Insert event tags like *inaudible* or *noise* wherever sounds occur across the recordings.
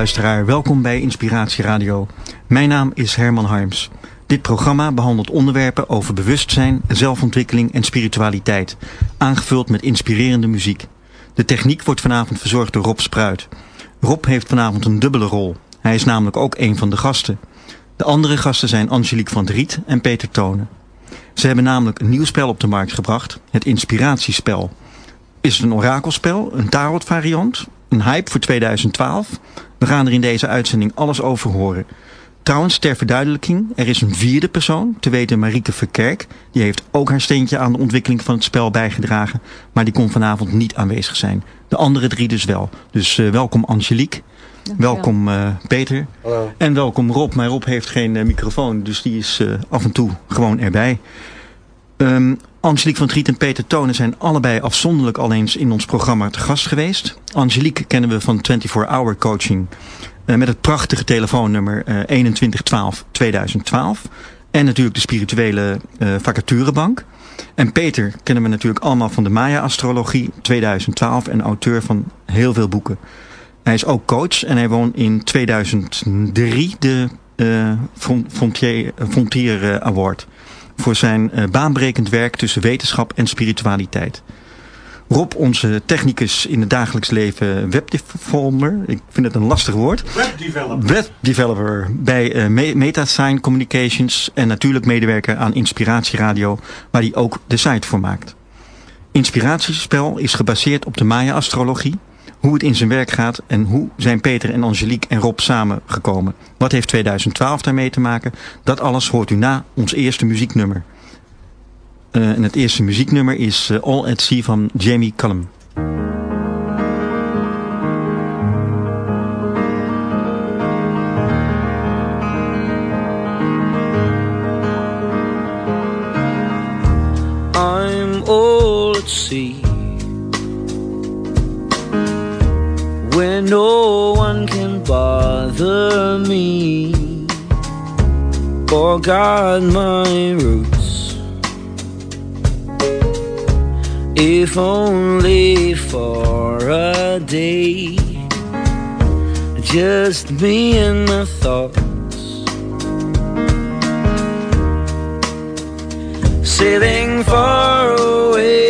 luisteraar, welkom bij Inspiratie Radio. Mijn naam is Herman Harms. Dit programma behandelt onderwerpen over bewustzijn, zelfontwikkeling en spiritualiteit, aangevuld met inspirerende muziek. De techniek wordt vanavond verzorgd door Rob Spruit. Rob heeft vanavond een dubbele rol. Hij is namelijk ook een van de gasten. De andere gasten zijn Angelique van Driet en Peter Tonen. Ze hebben namelijk een nieuw spel op de markt gebracht, het Inspiratiespel. Is het een orakelspel, een tarot variant, een hype voor 2012. We gaan er in deze uitzending alles over horen. Trouwens, ter verduidelijking, er is een vierde persoon, te weten Marieke Verkerk. Die heeft ook haar steentje aan de ontwikkeling van het spel bijgedragen. Maar die kon vanavond niet aanwezig zijn. De andere drie dus wel. Dus uh, welkom Angelique. Welkom uh, Peter. Hallo. En welkom Rob. Maar Rob heeft geen uh, microfoon, dus die is af en toe gewoon erbij. Um, Angelique van Triet en Peter Tonen zijn allebei afzonderlijk al eens in ons programma te gast geweest. Angelique kennen we van 24 Hour Coaching uh, met het prachtige telefoonnummer uh, 2112 2012. En natuurlijk de spirituele uh, vacaturebank. En Peter kennen we natuurlijk allemaal van de Maya-astrologie 2012 en auteur van heel veel boeken. Hij is ook coach en hij won in 2003 de Frontier, Frontier Award voor zijn uh, baanbrekend werk tussen wetenschap en spiritualiteit. Rob, onze technicus in het dagelijks leven webdeveloper, ik vind het een lastig woord. Webdeveloper. Webdeveloper bij uh, MetaSign Communications en natuurlijk medewerker aan Inspiratieradio, waar hij ook de site voor maakt. Inspiratiespel is gebaseerd op de Maya-astrologie, hoe het in zijn werk gaat en hoe zijn Peter en Angelique en Rob samengekomen. Wat heeft 2012 daarmee te maken? Dat alles hoort u na ons eerste muzieknummer. Uh, en het eerste muzieknummer is uh, All at Sea van Jamie Cullum. I'm all at sea where no one can bother me or guard my roots. If only for a day, just me and my thoughts. Sailing far away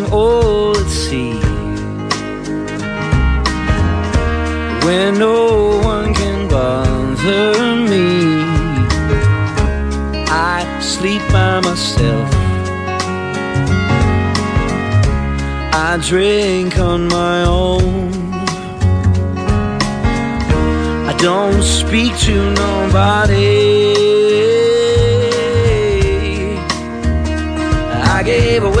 where no one can bother me. I sleep by myself. I drink on my own. I don't speak to nobody. I gave away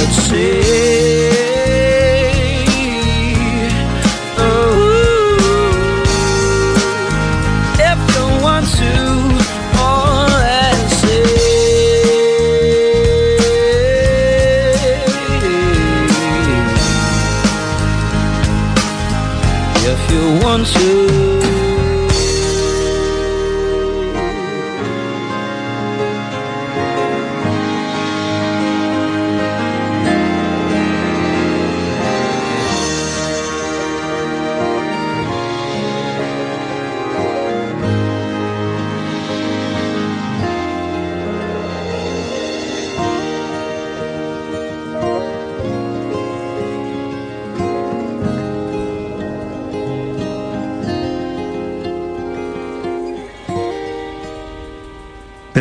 comes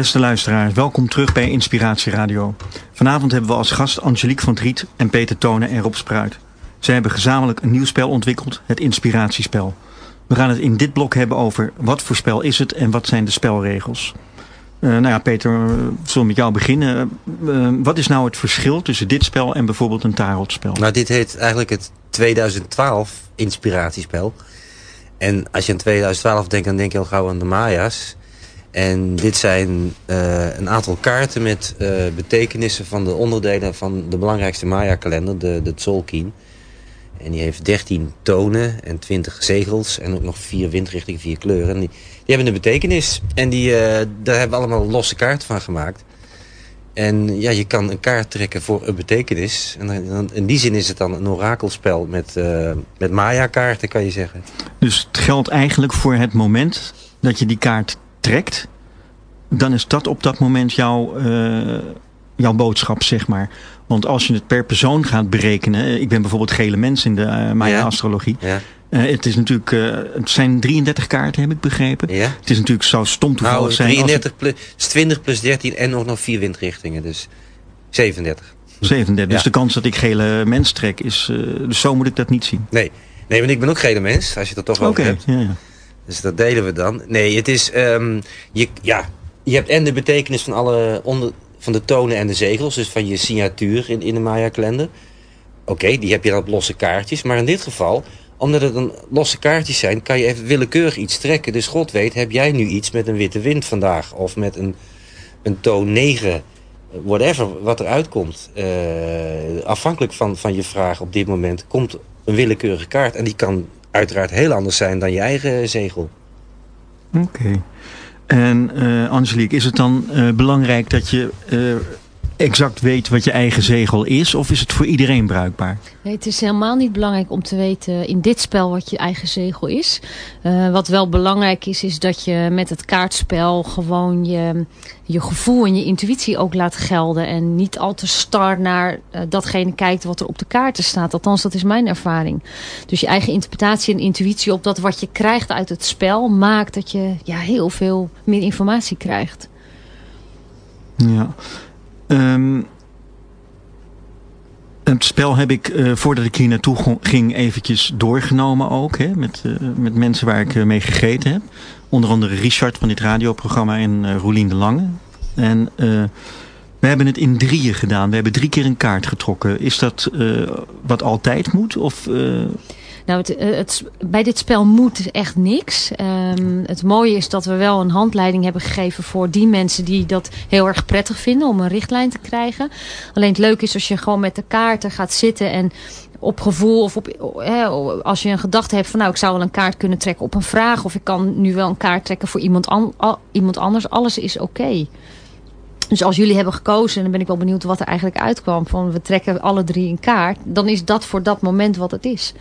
Beste luisteraars, welkom terug bij Inspiratie Radio. Vanavond hebben we als gast Angelique van Driet en Peter Tonen en Rob Spruit. Zij hebben gezamenlijk een nieuw spel ontwikkeld, het Inspiratiespel. We gaan het in dit blok hebben over wat voor spel is het en wat zijn de spelregels. Uh, nou ja, Peter, uh, we zullen met jou beginnen. Uh, wat is nou het verschil tussen dit spel en bijvoorbeeld een tarotspel? Nou, dit heet eigenlijk het 2012 Inspiratiespel. En als je aan 2012 denkt, dan denk je al gauw aan de Maya's. En dit zijn uh, een aantal kaarten met uh, betekenissen van de onderdelen van de belangrijkste Maya-kalender, de, de Tzolk'in. En die heeft 13 tonen en 20 zegels en ook nog vier windrichtingen, vier kleuren. En die, die hebben een betekenis en die, uh, daar hebben we allemaal losse kaarten van gemaakt. En ja, je kan een kaart trekken voor een betekenis. En in die zin is het dan een orakelspel met, met Maya-kaarten, kan je zeggen. Dus het geldt eigenlijk voor het moment dat je die kaart trekt, dan is dat op dat moment jouw, uh, jouw boodschap, zeg maar. Want als je het per persoon gaat berekenen... Ik ben bijvoorbeeld gele mens in de uh, Maya-astrologie. Ja. Uh, het is natuurlijk... het zijn 33 kaarten, heb ik begrepen. Ja. Het is natuurlijk zo stom toevallig nou, zijn... 33 plus, is 20 plus 13 en nog, nog vier windrichtingen. Dus 37. 37. Ja. Dus de kans dat ik gele mens trek is... dus zo moet ik dat niet zien. Nee, nee want ik ben ook gele mens. Als je dat toch wel okay, hebt. Ja, ja. Dus dat delen we dan. Nee, het is... Um, je, ja, je hebt en de betekenis van alle onder, van de tonen en de zegels. Dus van je signatuur in, in de Maya-kalender. Oké, die heb je dan op losse kaartjes. Maar in dit geval, omdat het dan losse kaartjes zijn... kan je even willekeurig iets trekken. Dus God weet, heb jij nu iets met een witte wind vandaag? Of met een, een toon 9? Whatever, wat eruit komt. Uh, afhankelijk van, van je vraag op dit moment... komt een willekeurige kaart. En die kan uiteraard heel anders zijn dan je eigen zegel. Oké. En uh, Angelique, is het dan uh, belangrijk dat je uh, exact weet wat je eigen zegel is? Of is het voor iedereen bruikbaar? Nee, het is helemaal niet belangrijk om te weten in dit spel wat je eigen zegel is. Uh, wat wel belangrijk is, is dat je met het kaartspel gewoon je, je gevoel en je intuïtie ook laat gelden. En niet al te star naar uh, datgene kijkt wat er op de kaarten staat. Althans, dat is mijn ervaring. Dus je eigen interpretatie en intuïtie op dat wat je krijgt uit het spel... maakt dat je ja, heel veel meer informatie krijgt. Ja. Um, Het spel heb ik, uh, voordat ik hier naartoe ging, eventjes doorgenomen ook. Hè, met, uh, met mensen waar ik uh, mee gegeten heb. Onder andere Richard van dit radioprogramma en Roelien de Lange. En we hebben het in drieën gedaan. We hebben drie keer een kaart getrokken. Is dat wat altijd moet? Of... Nou, het, het, bij dit spel moet echt niks. Um, het mooie is dat we wel een handleiding hebben gegeven voor die mensen die dat heel erg prettig vinden om een richtlijn te krijgen. Alleen het leuke is als je gewoon met de kaarten gaat zitten en op gevoel of op, als je een gedachte hebt van nou ik zou wel een kaart kunnen trekken op een vraag of ik kan nu wel een kaart trekken voor iemand, an, iemand anders. Alles is oké. Dus als jullie hebben gekozen, dan ben ik wel benieuwd wat er eigenlijk uitkwam. Van we trekken alle drie een kaart. Dan is dat voor dat moment wat het is.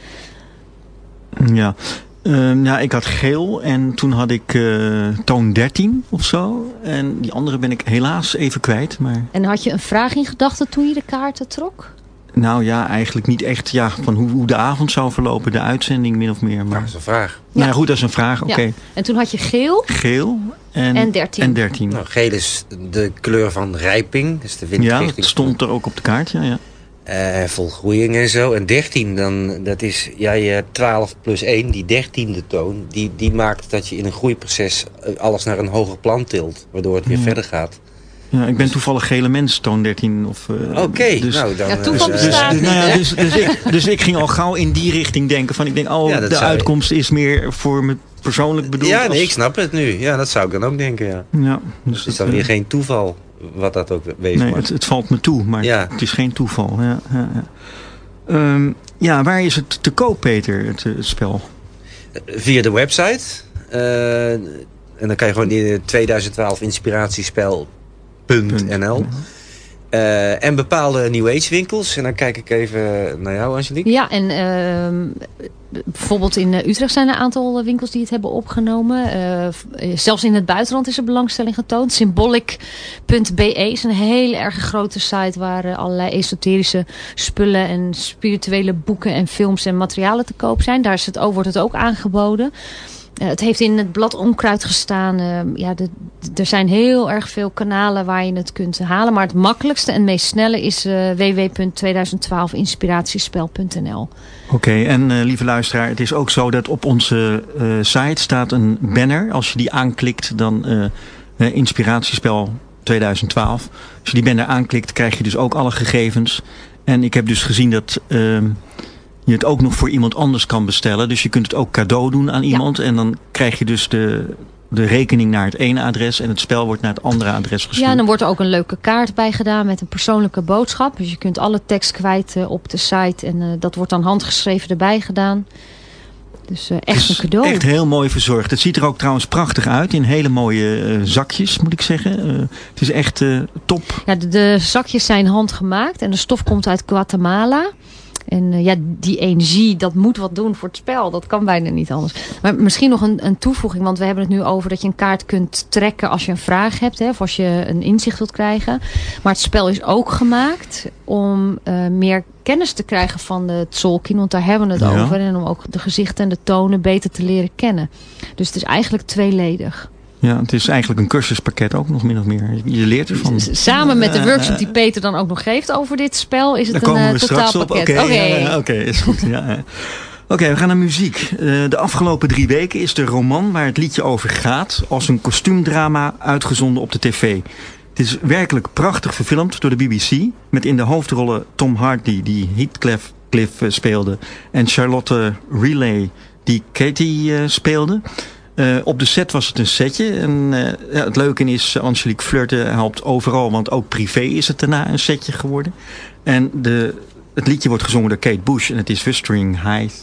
Ja. Uh, ja, ik had geel en toen had ik uh, toon 13 of zo. En die andere ben ik helaas even kwijt. Maar... En had je een vraag in gedachten toen je de kaarten trok? Nou ja, eigenlijk niet echt ja, van hoe, hoe de avond zou verlopen, de uitzending min of meer. Maar... dat is een vraag. Nou ja, goed, dat is een vraag, oké. Okay. Ja. En toen had je geel? Geel en, en 13. En 13. Nou, geel is de kleur van rijping, dus de windrichting. Ja, dat stond er ook op de kaart, ja. ja. Uh, volgroeiing en zo. En 13, dan, dat is ja, je 12 plus 1, die dertiende toon. Die, die maakt dat je in een groeiproces alles naar een hoger plan tilt. Waardoor het weer ja. verder gaat. Ja, ik ben toevallig gele mens, toon 13. Uh, Oké, okay, dus, nou dan... Ja, toeval bestaat dus, dus, nou ja, dus, dus, ik, dus ik ging al gauw in die richting denken. Van, ik denk, oh, ja, de uitkomst je... is meer voor me persoonlijk bedoeld. Ja, nee, als... ik snap het nu. Ja, dat zou ik dan ook denken, ja. ja dus, dus is dan weer geen toeval wat dat ook wezen nee, het, het, valt me toe, maar ja. het is geen toeval. Ja, ja, ja. Um, ja, waar is het te koop, Peter, het, het spel? Via de website. Uh, en dan kan je gewoon in 2012 inspiratiespel.nl. Uh, en bepaalde New Age winkels. En dan kijk ik even naar jou, Angelique. Ja, en uh, bijvoorbeeld in Utrecht zijn er een aantal winkels die het hebben opgenomen. Zelfs in het buitenland is er belangstelling getoond. Symbolic.be is een hele erg grote site waar allerlei esoterische spullen en spirituele boeken en films en materialen te koop zijn. Daar is het wordt het ook aangeboden. Uh, het heeft in het blad Onkruid gestaan. Uh, ja, er zijn heel erg veel kanalen waar je het kunt halen. Maar het makkelijkste en meest snelle is uh, www.2012inspiratiespel.nl Oké, en lieve luisteraar, het is ook zo dat op onze site staat een banner. Als je die aanklikt, dan Inspiratiespel 2012. Als je die banner aanklikt, krijg je dus ook alle gegevens. En ik heb dus gezien dat ehm, je het ook nog voor iemand anders kan bestellen. Dus je kunt het ook cadeau doen aan iemand. Ja. En dan krijg je dus de, de rekening naar het ene adres en het spel wordt naar het andere adres gestuurd. Ja, en dan wordt er ook een leuke kaart bij gedaan met een persoonlijke boodschap. Dus je kunt alle tekst kwijt uh, op de site en uh, dat wordt dan handgeschreven erbij gedaan. Dus uh, echt een cadeau. Echt heel mooi verzorgd. Het ziet er ook trouwens prachtig uit in hele mooie zakjes moet ik zeggen. het is echt top. Ja, de, de zakjes zijn handgemaakt en de stof komt uit Guatemala. En uh, ja, die energie, dat moet wat doen voor het spel. Dat kan bijna niet anders. Maar misschien nog een, een toevoeging. Want we hebben het nu over dat je een kaart kunt trekken als je een vraag hebt. Hè, of als je een inzicht wilt krijgen. Maar het spel is ook gemaakt om uh, meer kennis te krijgen van de Tolkien. Want daar hebben we het ja. over. En om ook de gezichten en de tonen beter te leren kennen. Dus het is eigenlijk tweeledig. Ja, het is eigenlijk een cursuspakket ook nog min of meer. Je leert ervan. Samen met de workshop die Peter dan ook nog geeft over dit spel is het Daar een uh, totaalpakket. Oké, okay. okay, is goed. ja. Oké, okay, we gaan naar muziek. Uh, de afgelopen drie weken is de roman waar het liedje over gaat... als een kostuumdrama uitgezonden op de tv. Het is werkelijk prachtig verfilmd door de BBC... met in de hoofdrollen Tom Hardy, die Heathcliff Cliff, speelde... en Charlotte Relay, die Katie uh, speelde... Uh, op de set was het een setje. En uh, ja, het leuke is, Angelique Flirten helpt overal. Want ook privé is het daarna een setje geworden. En de, het liedje wordt gezongen door Kate Bush. En het is Wistering High.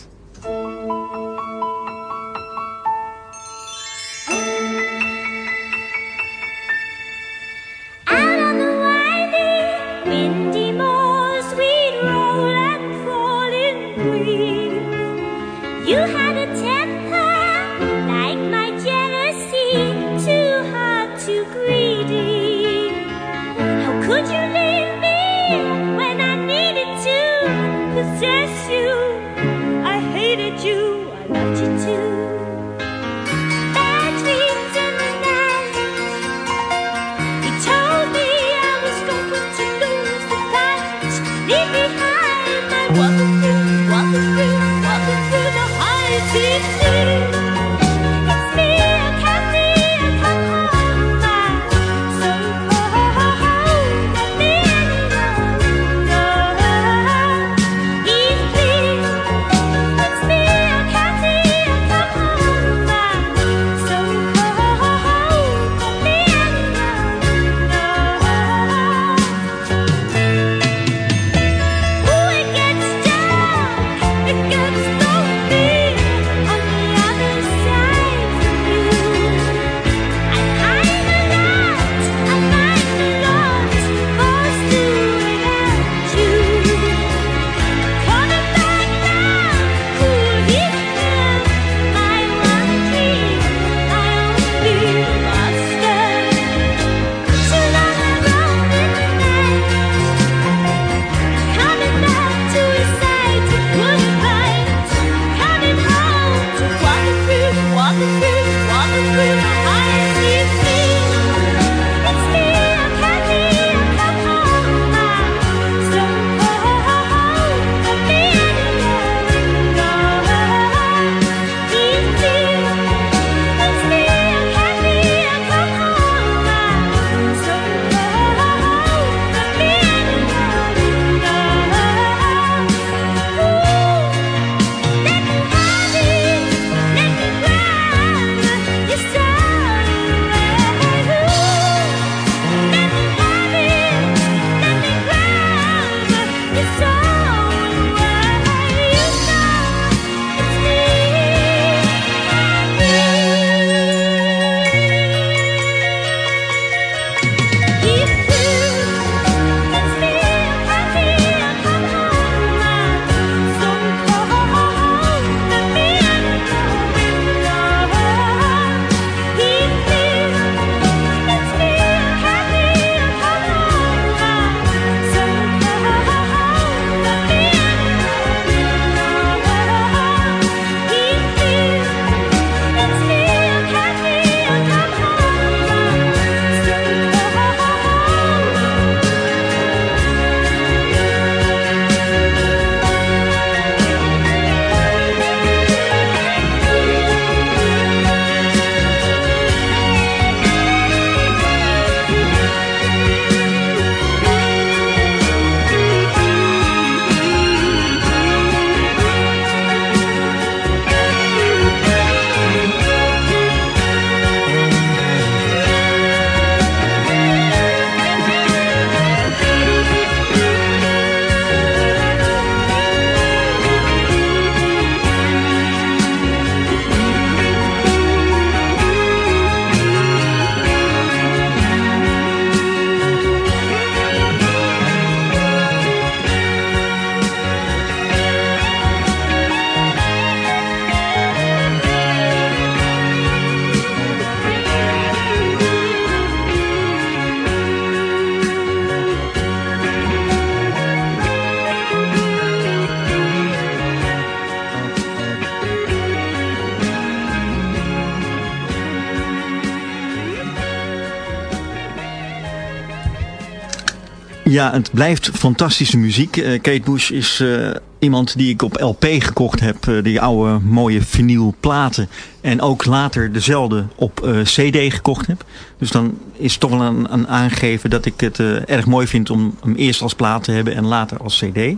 Ja, het blijft fantastische muziek. Uh, Kate Bush is uh, iemand die ik op LP gekocht heb. Uh, die oude mooie vinylplaten. En ook later dezelfde op CD gekocht heb. Dus dan is toch wel een, een aangegeven dat ik het erg mooi vind om hem eerst als plaat te hebben en later als CD.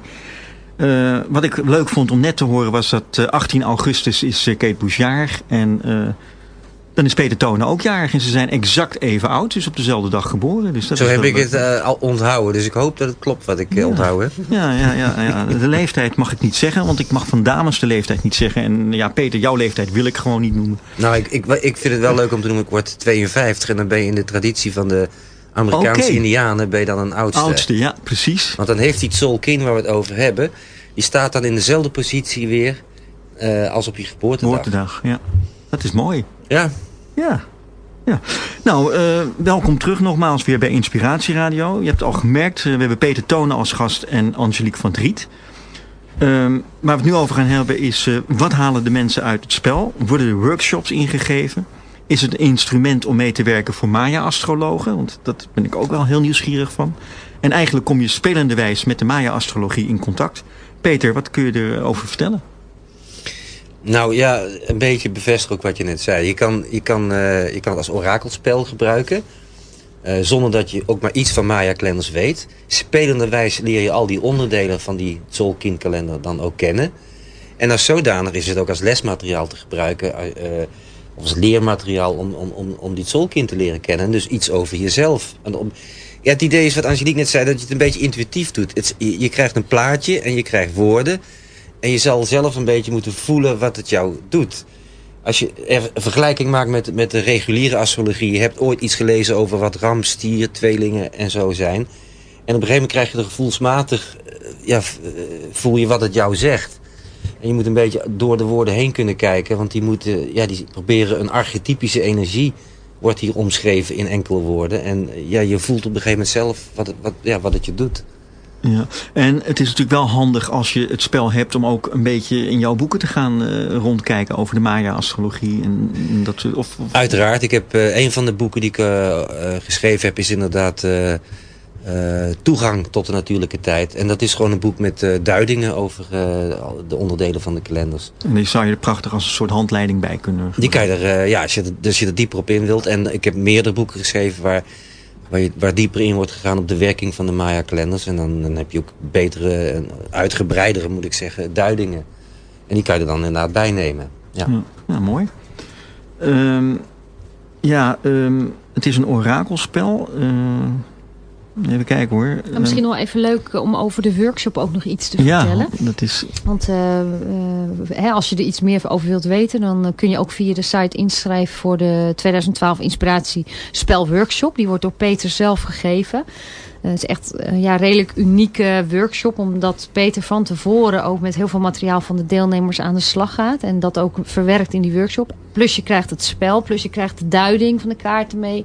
wat ik leuk vond om net te horen was dat 18 augustus is Kate Bush jarig. En dan is Peter Tonen ook jarig en ze zijn exact even oud. Dus op dezelfde dag geboren. Dus dat Zo heb ik het uh, al onthouden. Dus ik hoop dat het klopt wat ik uh, onthouden heb. Ja, ja, ja, ja, de leeftijd mag ik niet zeggen. Want ik mag van dames de leeftijd niet zeggen. En ja, Peter, jouw leeftijd wil ik gewoon niet noemen. Nou, ik, ik, ik vind het wel leuk om te noemen. Ik word 52 en dan ben je in de traditie van de Amerikaanse okay. indianen. Ben je dan een oudste. Oudste, ja, precies. Want dan heeft die Tzolkin waar we het over hebben. Die staat dan in dezelfde positie weer uh, als op je geboortedag. Geboortedag, ja. Dat is mooi. Ja, ja. Ja. Nou, uh, welkom terug nogmaals weer bij Inspiratieradio. Je hebt al gemerkt, uh, we hebben Peter Tonen als gast en Angelique van Driet. Uh, waar we het nu over gaan hebben is, uh, wat halen de mensen uit het spel? Worden er workshops ingegeven? Is het een instrument om mee te werken voor Maya-astrologen? Want dat ben ik ook wel heel nieuwsgierig van. En eigenlijk kom je spelenderwijs met de Maya-astrologie in contact. Peter, wat kun je erover vertellen? Nou ja, een beetje bevestig ook wat je net zei. Je kan, je kan, uh, je kan het als orakelspel gebruiken. Uh, zonder dat je ook maar iets van Maya-kalenders weet. Spelenderwijs leer je al die onderdelen van die Zolkin-kalender dan ook kennen. En als zodanig is het ook als lesmateriaal te gebruiken. Uh, of als leermateriaal om, om, om, om die Zolkin te leren kennen. Dus iets over jezelf. En om, ja, het idee is wat Angelique net zei, dat je het een beetje intuïtief doet. Het, je krijgt een plaatje en je krijgt woorden... En je zal zelf een beetje moeten voelen wat het jou doet. Als je een vergelijking maakt met, met de reguliere astrologie... je hebt ooit iets gelezen over wat ram, stier, tweelingen en zo zijn... en op een gegeven moment krijg je er gevoelsmatig... Eh, ja, eh, voel je wat het jou zegt. En je moet een beetje door de woorden heen kunnen kijken... want die, moeten, ja, die proberen een archetypische energie... wordt hier omschreven in enkele woorden. En ja, je voelt op een gegeven moment zelf wat wat, ja, wat het je doet. Ja, en het is natuurlijk wel handig als je het spel hebt om ook een beetje in jouw boeken te gaan uh, rondkijken over de Maya-astrologie. En, en, dat of, of... Uiteraard. Ik heb uh, een van de boeken die ik uh, geschreven heb is inderdaad toegang tot de natuurlijke tijd. En dat is gewoon een boek met duidingen over de onderdelen van de kalenders. En die zou je er prachtig als een soort handleiding bij kunnen Die kan je er, ja, als je, als je er dieper op in wilt. En ik heb meerdere boeken geschreven waar waar, dieper in wordt gegaan op de werking van de Maya-kalenders. En dan, dan heb je ook betere, en uitgebreidere, moet ik zeggen, duidingen. En die kan je er dan inderdaad bij nemen. Ja, ja, mooi. Um, ja, um, het is een orakelspel. Uh, Even kijken hoor. Nou, misschien nog even leuk om over de workshop ook nog iets te vertellen. Ja, dat is... Want uh, uh, als je er iets meer over wilt weten... dan kun je ook via de site inschrijven voor de 2012 Inspiratie Spel Workshop. Die wordt door Peter zelf gegeven. Uh, het is echt een ja, redelijk unieke workshop. Omdat Peter van tevoren ook met heel veel materiaal van de deelnemers aan de slag gaat. En dat ook verwerkt in die workshop. Plus je krijgt het spel, plus je krijgt de duiding van de kaarten mee...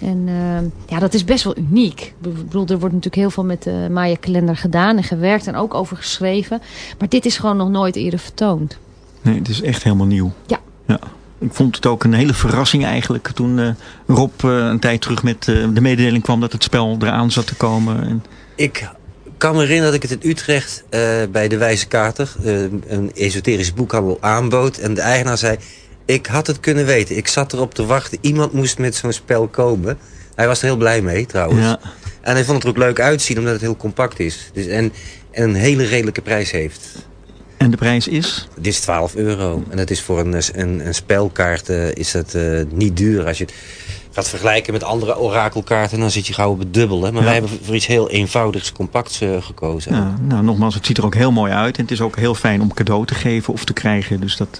En uh, ja, dat is best wel uniek. Ik bedoel, er wordt natuurlijk heel veel met de Maya kalender gedaan en gewerkt en ook over geschreven. Maar dit is gewoon nog nooit eerder vertoond. Nee, het is echt helemaal nieuw. Ja. ja. Ik vond het ook een hele verrassing eigenlijk toen uh, Rob uh, een tijd terug met de mededeling kwam dat het spel eraan zat te komen. En... Ik kan me herinneren dat ik het in Utrecht bij de Wijze Kater, een esoterisch boekhandel, aanbood. En de eigenaar zei, ik had het kunnen weten. Ik zat erop te wachten. Iemand moest met zo'n spel komen. Hij was er heel blij mee trouwens. Ja. En hij vond het er ook leuk uitzien omdat het heel compact is. Dus en, en een hele redelijke prijs heeft. En de prijs is? Dit is 12 euro. En dat is voor een, een, een spelkaart uh, is dat uh, niet duur. Als je het gaat vergelijken met andere orakelkaarten... dan zit je gauw op het dubbele. Maar Ja. wij hebben voor iets heel eenvoudigs, compacts uh, gekozen. Ja, nou, nogmaals, het ziet er ook heel mooi uit. En het is ook heel fijn om cadeau te geven of te krijgen. Dus dat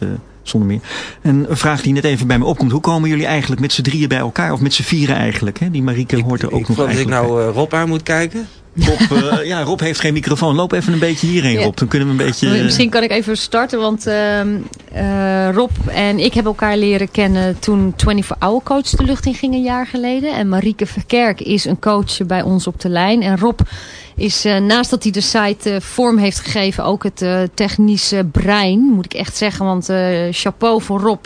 zonder meer. En een vraag die net even bij me opkomt. Hoe komen jullie eigenlijk met z'n drieën bij elkaar? Of met z'n vieren eigenlijk? Hè? Die Marieke hoort er ook ik nog geloof dat ik nou uh, Rob aan moet kijken. Rob, uh, ja, Rob heeft geen microfoon. Loop even een beetje hierheen, Ja. Rob. Dan kunnen we een beetje... Misschien kan ik even starten, want ehm, eh, Rob en ik hebben elkaar leren kennen toen 24 Hour Coach de lucht in ging een jaar geleden. En Marieke Verkerk is een coach bij ons op de lijn. En Rob is eh, naast dat hij de site eh, vorm heeft gegeven ook het eh, technische brein, moet ik echt zeggen. Want eh, chapeau voor Rob,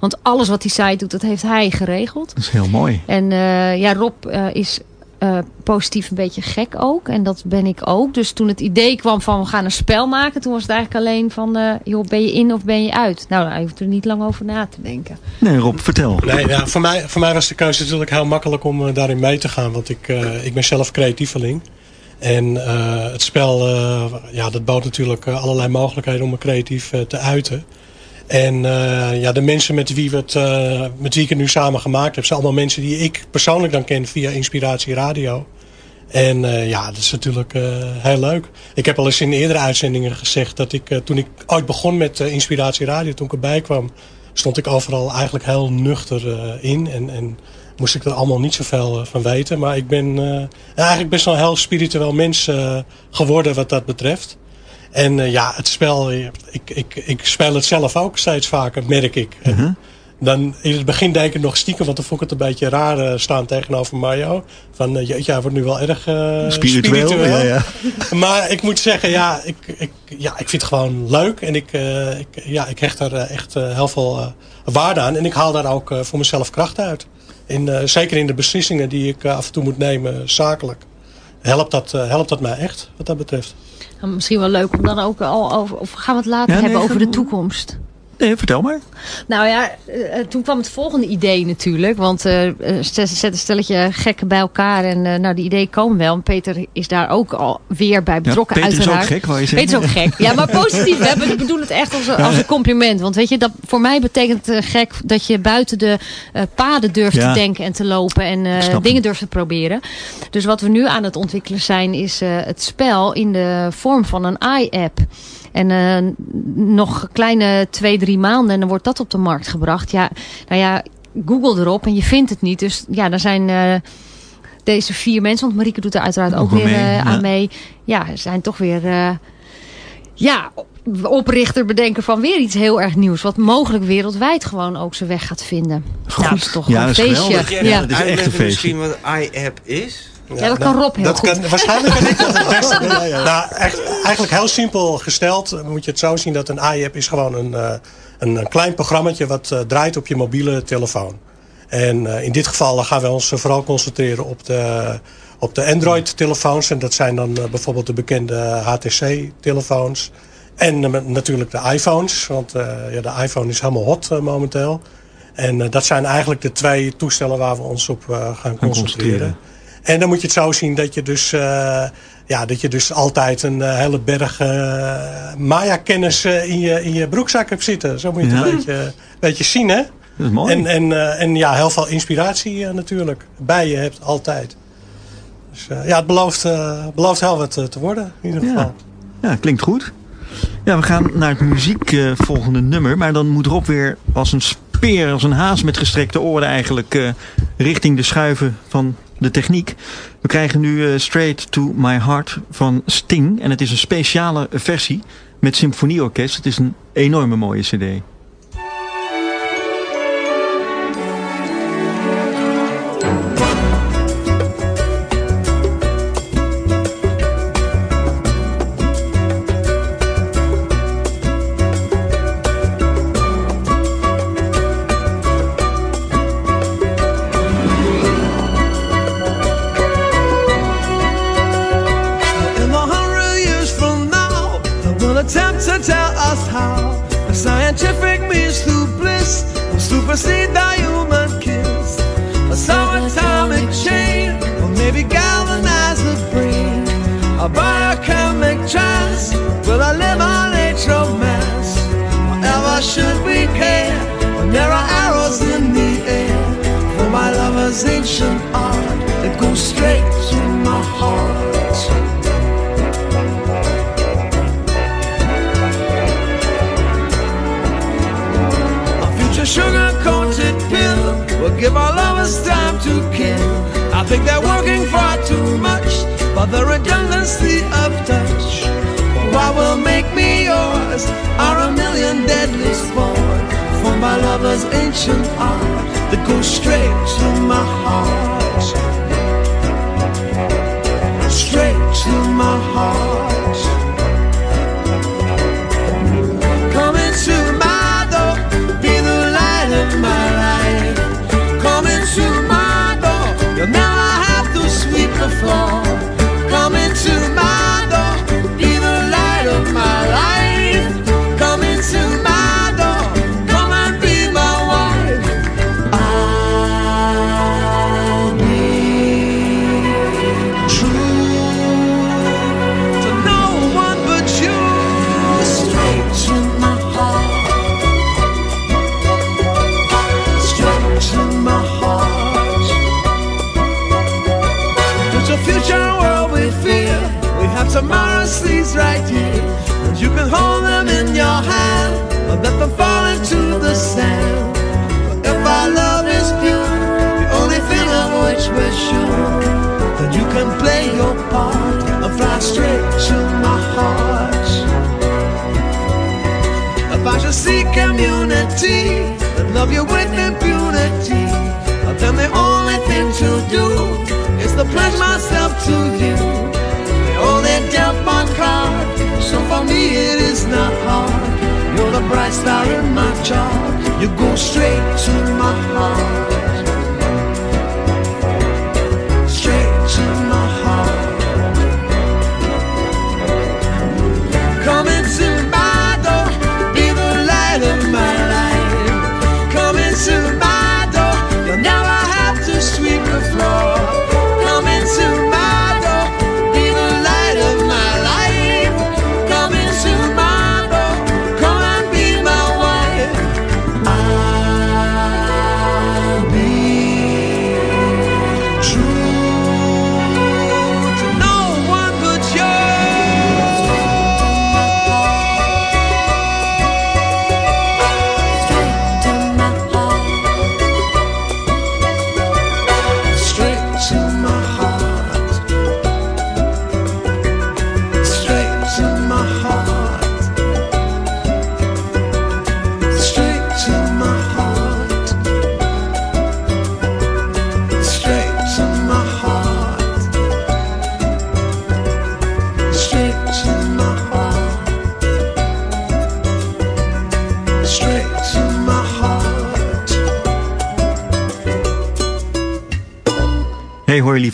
want alles wat die site doet, dat heeft hij geregeld. Dat is heel mooi. En eh, ja, Rob eh, is eh, positief een beetje gek ook. En dat ben ik ook. Dus toen het idee kwam van we gaan een spel maken. Toen was het eigenlijk alleen van eh, joh, ben je in of ben je uit? Nou, hij hoeft er niet lang over na te denken. Nee, Rob, vertel. Nee, ja, voor, mij, voor mij was de keuze natuurlijk heel makkelijk om uh, daarin mee te gaan. Want ik, uh, ik ben zelf creatieveling. En uh, het spel, uh, ja, dat bood natuurlijk uh, allerlei mogelijkheden om me creatief te uiten. En ja, de mensen met wie, we het, met wie ik het nu samen gemaakt heb... zijn allemaal mensen die ik persoonlijk dan ken via Inspiratie Radio. En ja, dat is natuurlijk heel leuk. Ik heb al eens in eerdere uitzendingen gezegd... dat ik toen ik ooit begon met Inspiratie Radio, toen ik erbij kwam... stond ik overal eigenlijk heel nuchter in. En, en moest ik er allemaal niet zoveel uh, van weten. Maar ik ben uh, eigenlijk best wel een heel spiritueel mens uh, geworden wat dat betreft. En uh, ja, het spel, ik, ik, ik speel het zelf ook steeds vaker, merk ik. -huh. Dan in het begin deed ik het nog stiekem, want dan vond ik het een beetje raar staan tegenover Mario. Van, uh, jeetje, hij wordt nu wel erg spiritueel. spiritueel. Ja, ja. *laughs* Maar ik moet zeggen, ja, ik, ik, ja, ik vind het gewoon leuk. En ik, ik, ja, ik hecht er echt heel veel waarde aan. En ik haal daar ook voor mezelf kracht uit. In, uh, zeker in de beslissingen die ik uh, af en toe moet nemen, zakelijk. Helpt dat, uh, helpt dat mij echt, wat dat betreft. Nou, misschien wel leuk om dan ook al over... Of gaan we het later Ja, nee, hebben over de toekomst? Nee, vertel maar. Nou ja, eh, eh, toen kwam het volgende idee natuurlijk. Want eh, zet een stelletje gekken bij elkaar. En nou, die ideeën komen wel. En Peter is daar ook al weer bij Ja, betrokken Peter is ook uiteraard. gek, wou je zeggen. Peter is ook gek. Ja, maar *laughs* positief. hè. Ik bedoel het echt als een, als een compliment. Want weet je, dat, voor mij betekent gek dat je buiten de paden durft Ja. te denken en te lopen. En dingen durft te proberen. Dus wat we nu aan het ontwikkelen zijn, is het spel in de vorm van een i-app. En eh, nog kleine twee, drie maanden en dan wordt dat op de markt gebracht. Ja, nou ja, google erop en je vindt het niet. Dus ja, daar zijn eh, deze vier mensen, want Marieke doet er uiteraard ook, weer mee, eh, ja. aan mee. Ja, zijn toch weer... eh, ja, oprichter bedenken van weer iets heel erg nieuws. Wat mogelijk wereldwijd gewoon ook zijn weg gaat vinden. Goed. Nou, dat is toch Ja, een feestje. geweldig. Ja, ja, dat is echt een feestje. misschien wat iApp is? Ja, dat kan Rob heel dat goed. Kan, waarschijnlijk kan ik dat het beste. *laughs* Ja, ja. Nou, echt, eigenlijk heel simpel gesteld moet je het zo zien dat een iApp is gewoon een, uh, een, een, klein programmaatje wat uh, draait op je mobiele telefoon. En uh, in dit geval gaan we ons vooral concentreren op de, op de Android-telefoons. En dat zijn dan bijvoorbeeld de bekende HTC-telefoons. En natuurlijk de iPhones, want ja, de iPhone is helemaal hot momenteel. En dat zijn eigenlijk de twee toestellen waar we ons op gaan, gaan concentreren. En dan moet je het zo zien dat je dus, uh, ja, dat je dus altijd een uh, hele berg uh, Maya-kennis in, je, in je broekzak hebt zitten. Zo moet je het ja. een beetje, beetje zien, hè? Dat is mooi. En, en, en ja, heel veel inspiratie natuurlijk. Bij je hebt altijd. Dus ja, het belooft, belooft heel wat te worden in ieder geval. Ja, ja klinkt goed. Ja, we gaan naar het muziek volgende nummer. Maar dan moet Rob weer als een speer, als een haas met gestrekte oren eigenlijk richting de schuiven van de techniek. We krijgen nu uh, Straight to My Heart van Sting. En het is een speciale versie met symfonieorkest. Het is een enorme mooie cd. My lover's ancient art that goes straight to my heart.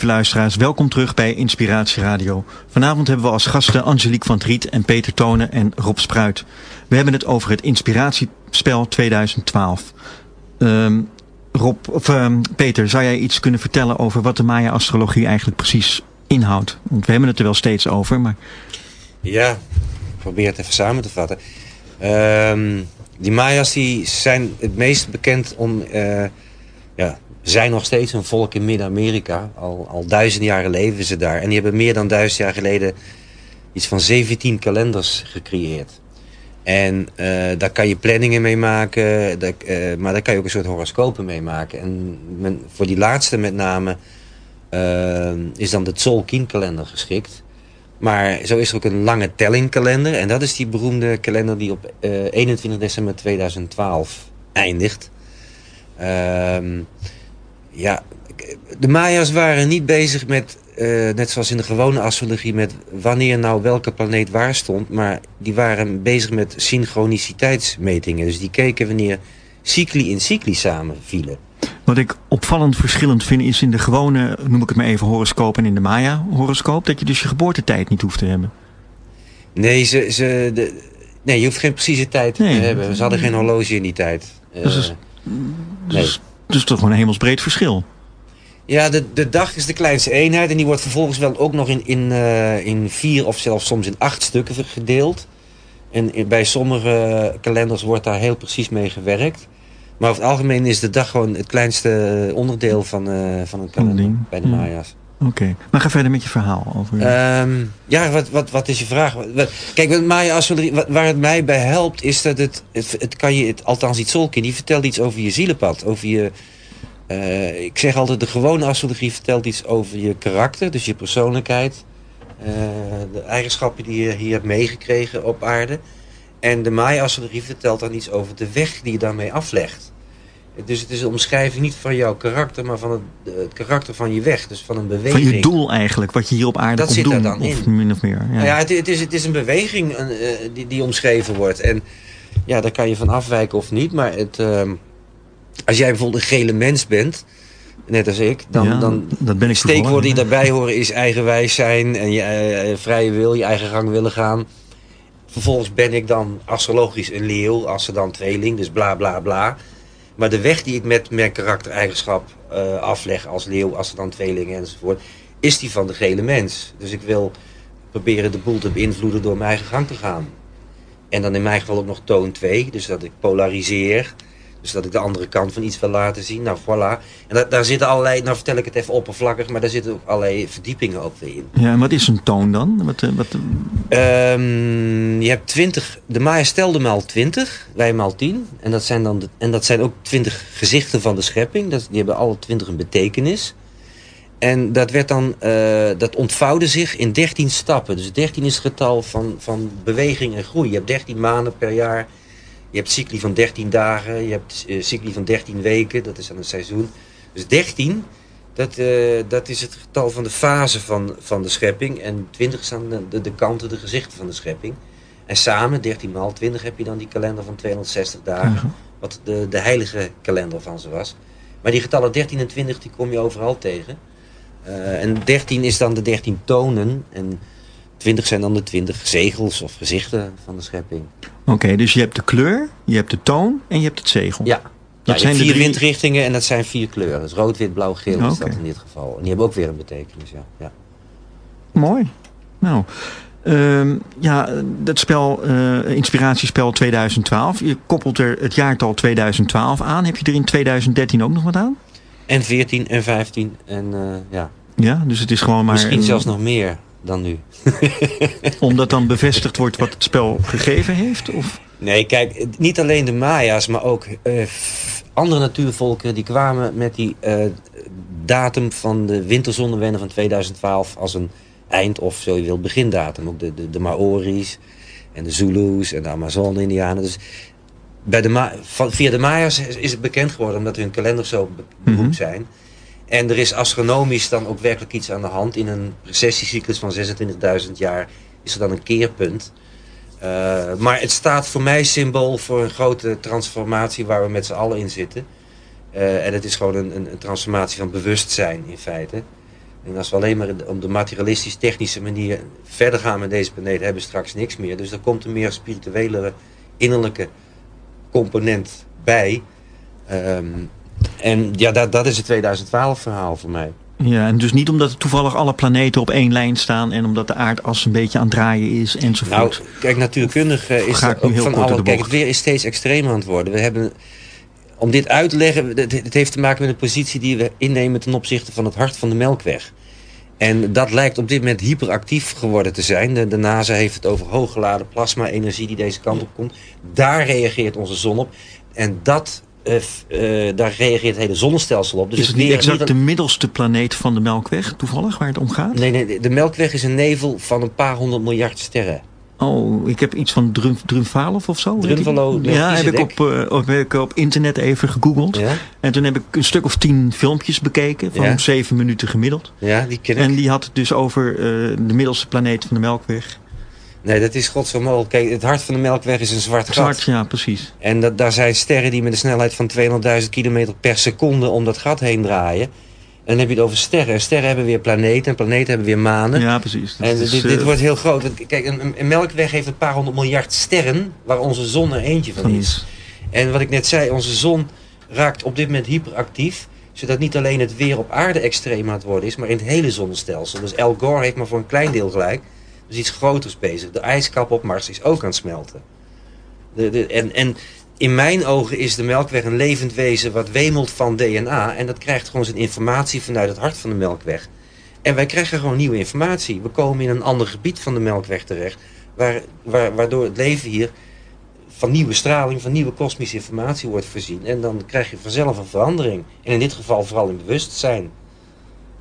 Luisteraars, welkom terug bij Inspiratie Radio. Vanavond hebben we als gasten Angelique van Triet en Peter Tonen en Rob Spruit. We hebben het over het Inspiratiespel 2012. Ehm, Rob, of um, Peter, zou jij iets kunnen vertellen over wat de Maya-astrologie eigenlijk precies inhoudt? Want we hebben het er wel steeds over, maar... Ja, probeer het even samen te vatten. Um, die Maya's die zijn het meest bekend om... Uh, ja, zijn nog steeds een volk in Midden-Amerika. Al, al duizend jaren leven ze daar. En die hebben meer dan duizend jaar geleden iets van 17 kalenders gecreëerd. En uh, daar kan je planningen mee maken, uh, maar daar kan je ook een soort horoscopen mee maken. En voor die laatste met name uh, is dan de Tzolk'in-kalender geschikt. Maar zo is er ook een lange tellingkalender. En dat is die beroemde kalender die op 21 december 2012 eindigt. Ehm, ja, de Maya's waren niet bezig met, uh, net zoals in de gewone astrologie, met wanneer nou welke planeet waar stond. Maar die waren bezig met synchroniciteitsmetingen. Dus die keken wanneer cycli in cycli samenvielen. Wat ik opvallend verschillend vind is in de gewone, noem ik het maar even, horoscoop en in de Maya-horoscoop, dat je dus je geboortetijd niet hoeft te hebben. Nee, ze, ze, de, nee je hoeft geen precieze tijd nee. te hebben. Ze hadden geen horloge in die tijd. Dus, uh, dus, nee. Dus toch gewoon een hemelsbreed verschil. Ja, de, de dag is de kleinste eenheid en die wordt vervolgens wel ook nog in, in, uh, in vier of zelfs soms in acht stukken gedeeld. En bij sommige kalenders wordt daar heel precies mee gewerkt. Maar over het algemeen is de dag gewoon het kleinste onderdeel van, uh, van een kalender bij de ja. Maya's. Oké, okay. maar ga verder met je verhaal. Over... Um, ja, wat, wat, wat is je vraag? Kijk, Maya astrologie, waar het mij bij helpt, is dat het, het, kan je, het, althans iets Solkin, die vertelt iets over je zielenpad, over je... Uh, ik zeg altijd, de gewone astrologie vertelt iets over je karakter, dus je persoonlijkheid. Uh, de eigenschappen die je hier hebt meegekregen op aarde. En de Maya-astrologie vertelt dan iets over de weg die je daarmee aflegt. Dus het is een omschrijving niet van jouw karakter, maar van het, het karakter van je weg. Dus van een beweging. Van je doel eigenlijk, wat je hier op aarde dat komt zit doen. Er dan of in. min of meer. Ja, nou ja het, het, is, het is een beweging uh, die, die omschreven wordt. En ja, daar kan je van afwijken of niet. Maar het, uh, als jij bijvoorbeeld een gele mens bent, net als ik, dan, ja, dan dat ben ik steekwoorden die daarbij horen is eigenwijs zijn en je uh, vrije wil, je eigen gang willen gaan. Vervolgens ben ik dan astrologisch een leeuw, als ze dan tweeling, dus bla bla bla. Maar de weg die ik met mijn karaktereigenschap uh, afleg als leeuw, als dan tweeling enzovoort, is die van de gele mens. Dus ik wil proberen de boel te beïnvloeden door mijn eigen gang te gaan. En dan in mijn geval ook nog toon 2, dus dat ik polariseer. Dus dat ik de andere kant van iets wil laten zien. Nou, voilà. En da daar zitten allerlei, nou vertel ik het even oppervlakkig, maar daar zitten ook allerlei verdiepingen ook weer in. Ja, en wat is een toon dan? Wat, wat... Um, je hebt 20, de Maya stelde maal 20, wij maal 10. En dat zijn, dan de, en dat zijn ook 20 gezichten van de schepping. Dat, die hebben alle 20 een betekenis. En dat, werd dan, uh, dat ontvouwde zich in 13 stappen. Dus 13 is het getal van, van beweging en groei. Je hebt 13 maanden per jaar. Je hebt cycli van 13 dagen. Je hebt uh, cycli van 13 weken. Dat is dan een seizoen. Dus 13, dat, uh, dat is het getal van de fase van, van de schepping. En 20 zijn de, de, de kanten, de gezichten van de schepping. En samen, 13 maal 20, heb je dan die kalender van 260 dagen. Ja. Wat de, de heilige kalender van ze was. Maar die getallen 13 en 20, die kom je overal tegen. Uh, en 13 is dan de 13 tonen. En 20 zijn dan de 20 zegels of gezichten van de schepping. Oké, okay, dus je hebt de kleur, je hebt de toon en je hebt het zegel. Ja. Dat ja, zijn vier drie... windrichtingen en dat zijn vier kleuren. Dus rood, wit, blauw, geel Oh, is dat in dit geval. En die hebben ook weer een betekenis, ja. ja. Mooi. Nou, ehm, ja, dat spel, eh, inspiratiespel 2012. Je koppelt er het jaartal 2012 aan. Heb je er in 2013 ook nog wat aan? En 14 en 15 en uh, ja. Ja, dus het is gewoon maar... Misschien een- zelfs nog meer dan nu. *laughs* Omdat dan bevestigd wordt wat het spel gegeven heeft? Of? Nee, kijk, niet alleen de Maya's, maar ook uh, andere natuurvolken... die kwamen met die uh, datum van de winterzonnewende van 2012... als een eind- of, zo je wil, begindatum. Ook de, de, de Maori's en de Zulus en de Amazon-Indianen. Dus bij de Ma via de Maya's is het bekend geworden... omdat hun kalenders zo be beroemd Mhm. zijn... En er is astronomisch dan ook werkelijk iets aan de hand. In een precessiecyclus van 26.000 jaar is er dan een keerpunt. Uh, maar het staat voor mij symbool voor een grote transformatie waar we met z'n allen in zitten. Uh, en het is gewoon een, een, transformatie van bewustzijn in feite. En als we alleen maar op de materialistisch-technische manier verder gaan met deze planeet, hebben we straks niks meer. Dus er komt een meer spirituele, innerlijke component bij. Ehm, en ja, dat, dat is het 2012 verhaal voor mij. Ja, en dus niet omdat toevallig alle planeten op één lijn staan en omdat de aardas een beetje aan het draaien is enzovoort. Nou, kijk, natuurkundig is nu ook heel van kort door alle. de Kijk, het weer is steeds extremer aan het worden. We hebben, om dit uit te leggen, het, het heeft te maken met de positie die we innemen ten opzichte van het hart van de Melkweg. En dat lijkt op dit moment hyperactief geworden te zijn. De, de NASA heeft het over hooggeladen plasma-energie die deze kant op komt. Daar reageert onze zon op. En dat, eh, eh, daar reageert het hele zonnestelsel op. Dus is het niet exact een- de middelste planeet van de Melkweg, toevallig, waar het om gaat? Nee, nee, de- Melkweg is een nevel van een paar honderd miljard sterren. Oh, ik heb iets van Drum, Drumvalov of zo. Drumvalo, Ja, heb ik, op, eh, op, heb ik op internet even gegoogeld. Ja, En toen heb ik een stuk of tien filmpjes bekeken, van Ja. zeven minuten gemiddeld. ja die ken ik. En die had het dus over de middelste planeet van de Melkweg. Nee, dat is godsvermogen. Kijk, het hart van de Melkweg is een zwart gat. Zwart, ja, precies. En dat, daar zijn sterren die met een snelheid van 200.000 kilometer per seconde om dat gat heen draaien. En dan heb je het over sterren. En sterren hebben weer planeten en planeten hebben weer manen. Ja, precies. Dat En is, dit, eh, dit wordt heel groot. Want Kijk, een, melkweg heeft een paar honderd miljard sterren, waar onze zon er eentje van van is. En wat ik net zei, onze zon raakt op dit moment hyperactief. Zodat niet alleen het weer op aarde extreem aan het worden is, maar in het hele zonnestelsel. Dus Al Gore heeft maar voor een klein deel gelijk. Dus iets groters bezig. De ijskap op Mars is ook aan het smelten. De, en, en in mijn ogen is de Melkweg een levend wezen wat wemelt van DNA. En dat krijgt gewoon zijn informatie vanuit het hart van de Melkweg. En wij krijgen gewoon nieuwe informatie. We komen in een ander gebied van de Melkweg terecht. Waar, waardoor het leven hier van nieuwe straling, van nieuwe kosmische informatie wordt voorzien. En dan krijg je vanzelf een verandering. En in dit geval vooral in bewustzijn.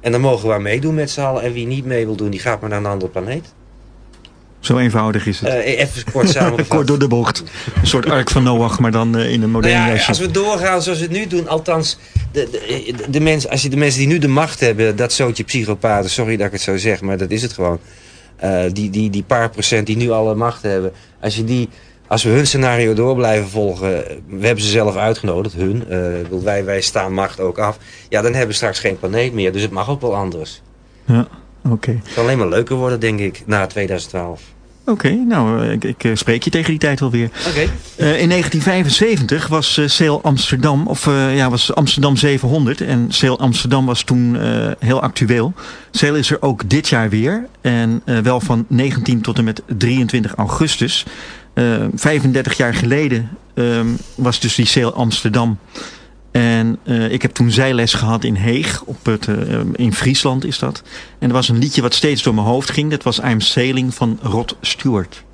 En dan mogen we aan meedoen met z'n allen. En wie niet mee wil doen, die gaat maar naar een andere planeet. Zo eenvoudig is het. Eh, even kort samengevat. *laughs* Kort door de bocht. Een soort ark van Noach, maar dan eh, in een Nou moderne ja, jasje. als we doorgaan zoals we het nu doen, althans, de, de, de, mensen, als je de mensen die nu de macht hebben, dat zootje psychopaten, sorry dat ik het zo zeg, maar dat is het gewoon. Eh, die, die, die paar procent die nu alle macht hebben, als je die, als we hun scenario door blijven volgen, we hebben ze zelf uitgenodigd, hun, bedoel, wij, wij staan macht ook af, ja, dan hebben we straks geen planeet meer, dus het mag ook wel anders. Ja, oké. Het kan alleen maar leuker worden, denk ik, na 2012. Oké, nou, eh, ik, ik eh, spreek je tegen die tijd wel weer. Oké. Eh, in 1975 was uh, Sail Amsterdam, of uh, ja, was Amsterdam 700. En Sail Amsterdam was toen heel actueel. Sail is er ook dit jaar weer. En wel van 19 tot en met 23 augustus. 35 jaar geleden um, was dus die Sail Amsterdam. En uh, ik heb toen zijles gehad in Heeg, op het, uh, in Friesland is dat. En er was een liedje wat steeds door mijn hoofd ging. Dat was I'm Sailing van Rod Stewart.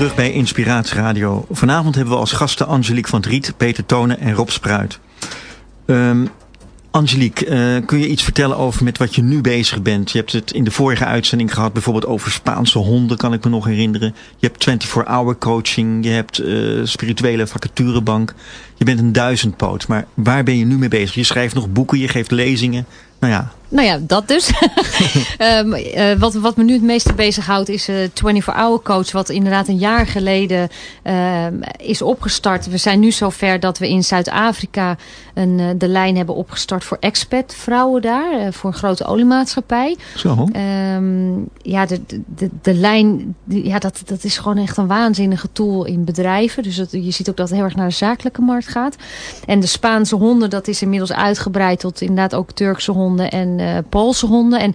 Terug bij Inspiratie Radio. Vanavond hebben we als gasten Angelique van het Riet, Peter Tonen en Rob Spruit. Um, Angelique, uh, kun je iets vertellen over met wat je nu bezig bent? Je hebt het in de vorige uitzending gehad, bijvoorbeeld over Spaanse honden, kan ik me nog herinneren. Je hebt 24-hour coaching, je hebt uh, spirituele vacaturebank. Je bent een duizendpoot, maar waar ben je nu mee bezig? Je schrijft nog boeken, je geeft lezingen. Nou ja, nou ja, dat dus. um, *laughs* uh, wat, wat me nu het meeste bezighoudt is uh, 24-hour coach. Wat inderdaad een jaar geleden uh, is opgestart. We zijn nu zover dat we in Zuid-Afrika uh, de lijn hebben opgestart voor expat vrouwen daar. voor een grote oliemaatschappij. Zo. Um, ja, de, de, de lijn, ja, dat, dat is gewoon echt een waanzinnige tool in bedrijven. Dus dat, je ziet ook dat het heel erg naar de zakelijke markt gaat. En de Spaanse honden, dat is inmiddels uitgebreid tot inderdaad ook Turkse honden en uh, Poolse honden. En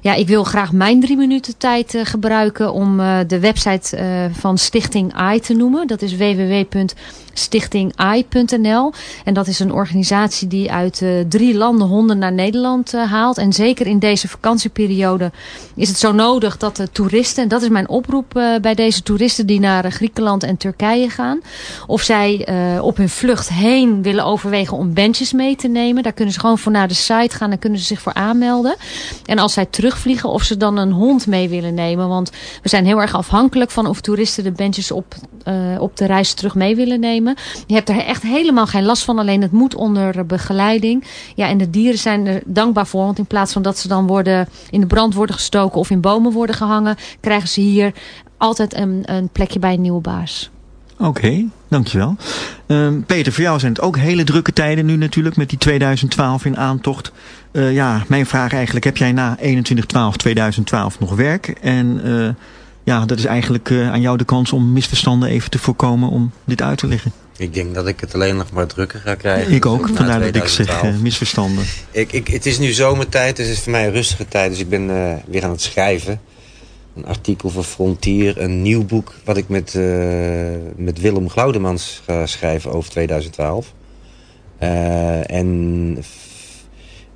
ja, ik wil graag mijn drie minuten tijd uh, gebruiken om uh, de website van Stichting AI te noemen. Dat is www.stichtingai.nl. En dat is een organisatie die uit drie landen honden naar Nederland haalt. En zeker in deze vakantieperiode is het zo nodig dat de toeristen, en dat is mijn oproep bij deze toeristen die naar Griekenland en Turkije gaan. Of zij op hun vlucht heen willen overwegen om bandjes mee te nemen. Daar kunnen ze gewoon voor naar de site gaan en kunnen ze zich voor aanmelden. En als zij terugvliegen of ze dan een hond mee willen nemen. Want we zijn heel erg afhankelijk van of toeristen de bandjes op, op de reis terug mee willen nemen. Je hebt er echt helemaal geen last van. Alleen het moet onder begeleiding. Ja, en de dieren zijn er dankbaar voor. Want in plaats van dat ze dan worden in de brand worden gestoken of in bomen worden gehangen. Krijgen ze hier altijd een, een plekje bij een nieuwe baas. Oké, dankjewel. Um, Peter, voor jou zijn het ook hele drukke tijden nu natuurlijk met die 2012 in aantocht. Uh, ja, mijn vraag eigenlijk, heb jij na 21-12-2012 nog werk? En uh, ja, dat is eigenlijk uh, aan jou de kans om misverstanden even te voorkomen om dit uit te leggen. Ik denk dat ik het alleen nog maar drukker ga krijgen. Ik ook, vandaar dat ik zeg uh, misverstanden. Ik, ik, het is nu zomertijd, dus het is voor mij een rustige tijd. Dus ik ben uh, weer aan het schrijven. Een artikel voor Frontier, een nieuw boek... wat ik met, met Willem Glaudemans ga schrijven over 2012. en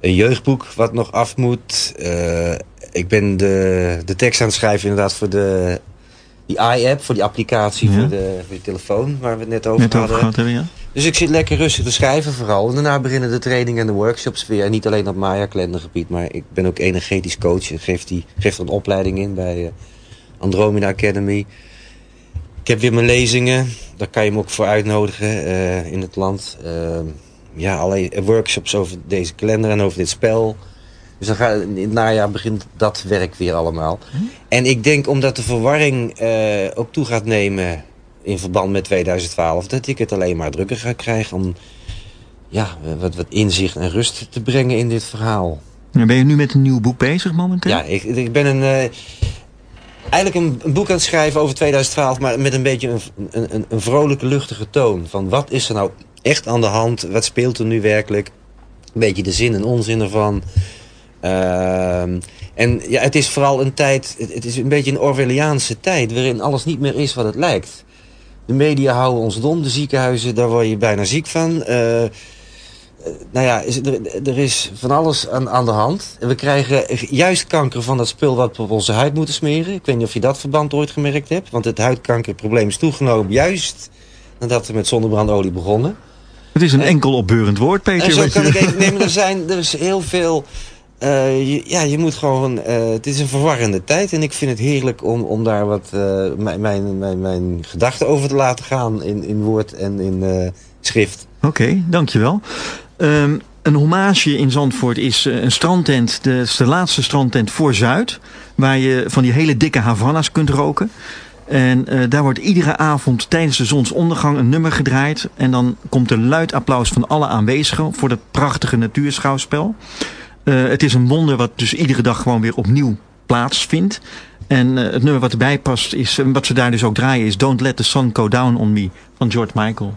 een jeugdboek wat nog af moet. Uh, ik ben de, de tekst aan het schrijven inderdaad voor de die i-app, voor die applicatie ja. voor, de, voor de telefoon waar we het net over net hadden. Over gehad hebben, ja. Dus ik zit lekker rustig te schrijven vooral. En daarna beginnen de trainingen en de workshops weer. En niet alleen op Maya kalendergebied, maar ik ben ook energetisch coach. Ik geef, die, geef er een opleiding in bij uh, Andromeda Academy. Ik heb weer mijn lezingen. Daar kan je me ook voor uitnodigen uh, in het land. Uh, ja, allerlei workshops over deze kalender en over dit spel. Dus dan ga, in het najaar begint dat werk weer allemaal. Hm? En ik denk omdat de verwarring uh, ook toe gaat nemen in verband met 2012... dat ik het alleen maar drukker ga krijgen om ja, wat, wat inzicht en rust te brengen in dit verhaal. Ben je nu met een nieuw boek bezig momenteel? Ja, ik, ik ben een... Uh, eigenlijk een, een, boek aan het schrijven over 2012... maar met een beetje een, een, een vrolijke, luchtige toon. Van wat is er nou echt aan de hand? Wat speelt er nu werkelijk? Een beetje de zin en onzin ervan. Uh, en ja, het is vooral een tijd... Het is een beetje een Orwelliaanse tijd... waarin alles niet meer is wat het lijkt. De media houden ons dom. De ziekenhuizen, daar word je bijna ziek van. Uh, nou ja, is, er, er, is van alles aan, aan de hand. En we krijgen juist kanker van dat spul wat we op onze huid moeten smeren. Ik weet niet of je dat verband ooit gemerkt hebt. Want het huidkankerprobleem is toegenomen juist nadat we met zonnebrandolie begonnen. Het is een en, enkel opbeurend woord, Peter. En zo kan ik even nemen. Er, zijn, er is heel veel... Je, ja, je moet gewoon... Uh, het is een verwarrende tijd. En ik vind het heerlijk om, om daar wat uh, mijn, mijn, mijn, mijn gedachten over te laten gaan. In, in woord en in schrift. Oké, dankjewel. Um, een hommage in Zandvoort is een strandtent. De, de laatste strandtent voor Zuid. Waar je van die hele dikke Havana's kunt roken. En daar wordt iedere avond tijdens de zonsondergang een nummer gedraaid. En dan komt er luid applaus van alle aanwezigen voor dat prachtige natuurschouwspel. Uh, het is een wonder wat dus iedere dag gewoon weer opnieuw plaatsvindt. En uh, het nummer wat erbij past, is, wat ze daar dus ook draaien, is Don't Let the Sun Go Down on Me van George Michael.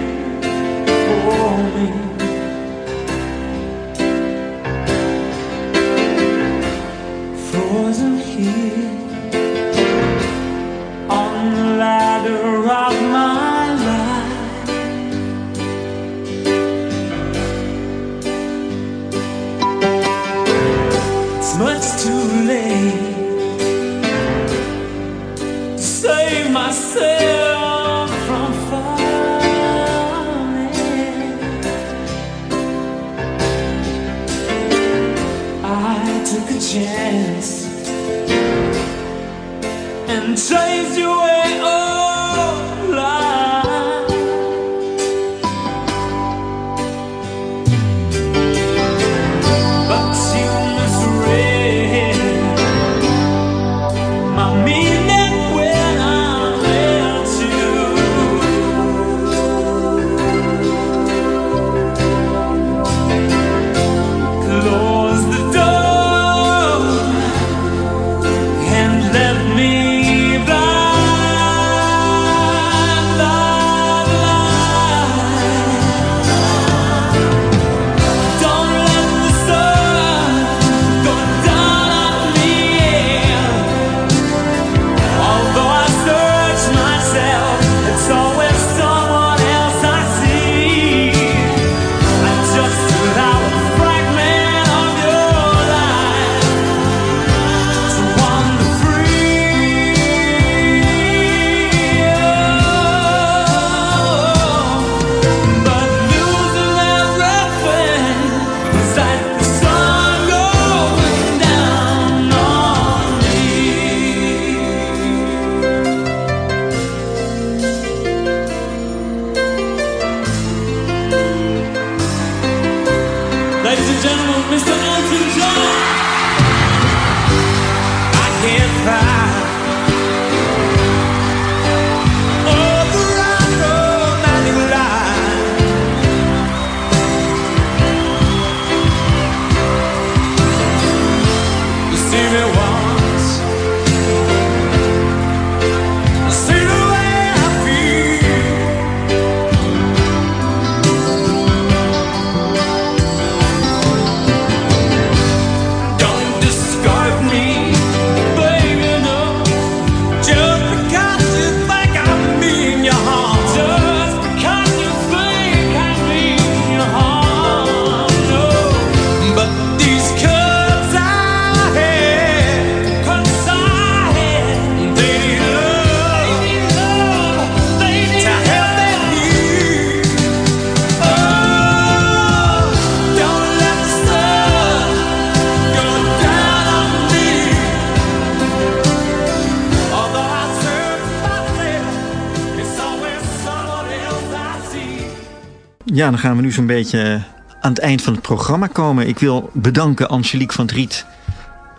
Ja, dan gaan we nu zo'n beetje aan het eind van het programma komen. Ik wil bedanken Angelique van het Riet,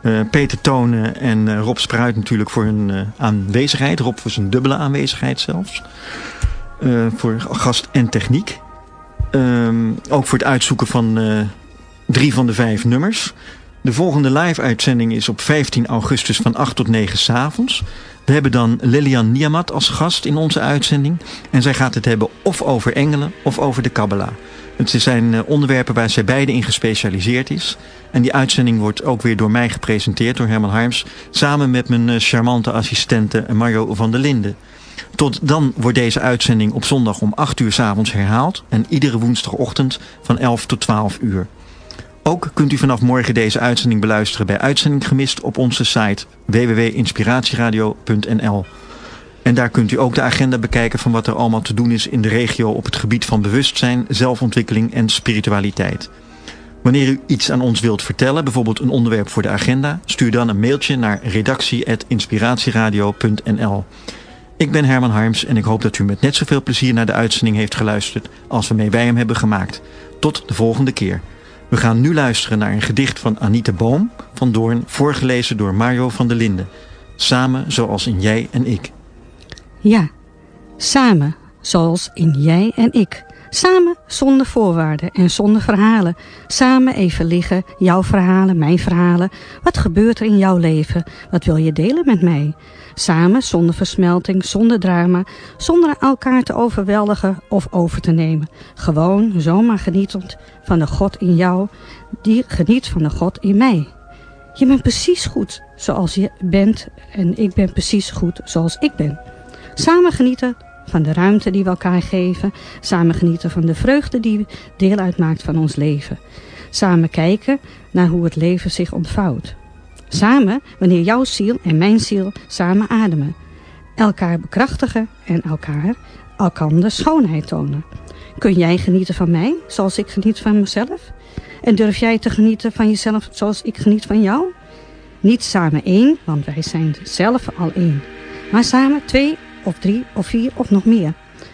eh, Peter Tonen en eh, Rob Spruit natuurlijk voor hun eh, aanwezigheid. Rob voor zijn dubbele aanwezigheid zelfs. Voor gast en techniek. Ehm, ook voor het uitzoeken van drie van de vijf nummers. De volgende live-uitzending is op 15 augustus van 8 tot 9 s avonds. We hebben dan Lilian Niamat als gast in onze uitzending. En zij gaat het hebben of over engelen of over de Kabbalah. Het zijn eh, onderwerpen waar zij beide in gespecialiseerd is. En die uitzending wordt ook weer door mij gepresenteerd, door Herman Harms. Samen met mijn eh, charmante assistente Mario van der Linden. Tot dan wordt deze uitzending op zondag om 8 uur 's avonds herhaald. En iedere woensdagochtend van 11 tot 12 uur. Ook kunt u vanaf morgen deze uitzending beluisteren bij Uitzending Gemist op onze site www.inspiratieradio.nl. En daar kunt u ook de agenda bekijken van wat er allemaal te doen is in de regio op het gebied van bewustzijn, zelfontwikkeling en spiritualiteit. Wanneer u iets aan ons wilt vertellen, bijvoorbeeld een onderwerp voor de agenda, stuur dan een mailtje naar redactie.inspiratieradio.nl. Ik ben Herman Harms en ik hoop dat u met net zoveel plezier naar de uitzending heeft geluisterd als waarmee wij hem hebben gemaakt. Tot de volgende keer. We gaan nu luisteren naar een gedicht van Anita Boom van Doorn, voorgelezen door Mario van der Linden. Samen zoals in jij en ik. Ja, samen zoals in jij en ik. Samen zonder voorwaarden en zonder verhalen. Samen even liggen, jouw verhalen, mijn verhalen. Wat gebeurt er in jouw leven? Wat wil je delen met mij? Samen zonder versmelting, zonder drama, zonder elkaar te overweldigen of over te nemen. Gewoon zomaar genietend van de God in jou, die geniet van de God in mij. Je bent precies goed zoals je bent en ik ben precies goed zoals ik ben. Samen genieten van de ruimte die we elkaar geven. Samen genieten van de vreugde die deel uitmaakt van ons leven. Samen kijken naar hoe het leven zich ontvouwt. Samen wanneer jouw ziel en mijn ziel samen ademen. Elkaar bekrachtigen en elkaar elkander schoonheid tonen. Kun jij genieten van mij zoals ik geniet van mezelf? En durf jij te genieten van jezelf zoals ik geniet van jou? Niet samen één, want wij zijn zelf al één. Maar samen twee of drie of vier of nog meer.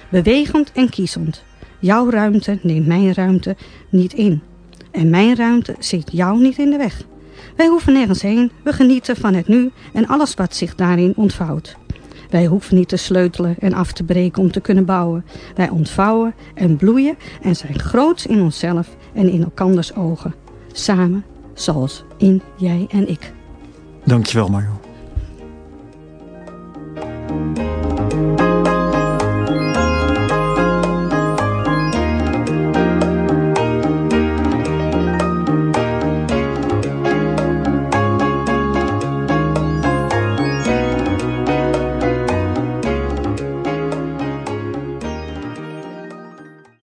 Bewegend en kiezend. Jouw ruimte neemt mijn ruimte niet in. En mijn ruimte zit jou niet in de weg. Wij hoeven nergens heen, we genieten van het nu en alles wat zich daarin ontvouwt. Wij hoeven niet te sleutelen en af te breken om te kunnen bouwen. Wij ontvouwen en bloeien en zijn groot in onszelf en in elkanders ogen. Samen, zoals in jij en ik. Dankjewel Marjo.